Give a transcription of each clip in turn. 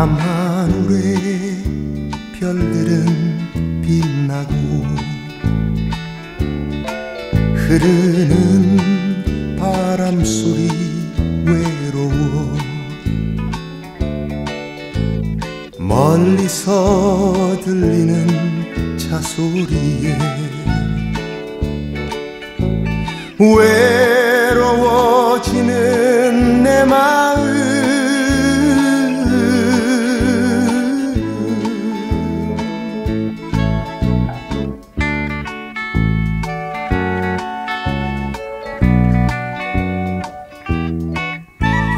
밤하늘에 별들은 흐르는 바람 소리 외로워. 멀리서 들리는 차 소리에 외로워지는 내마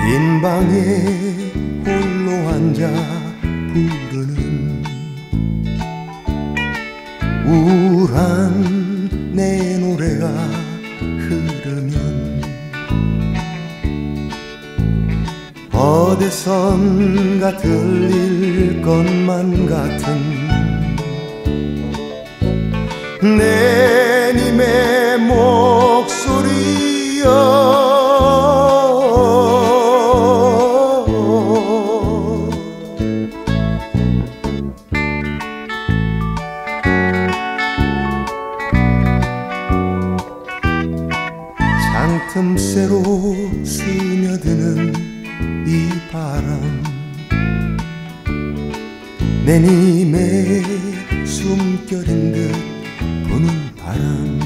음빈 방에 홀로 앉아 부르는 우울한 내 노래가 흐르면 어디선가 들릴 것만 같은 내 님의 틈새로 스며드는 이 바람. 내 님의 숨결인 듯 부는 바람.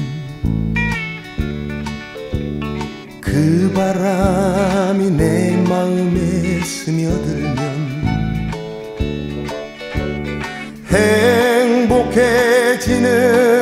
그 바람이 내 마음에 스며들면 행복해지는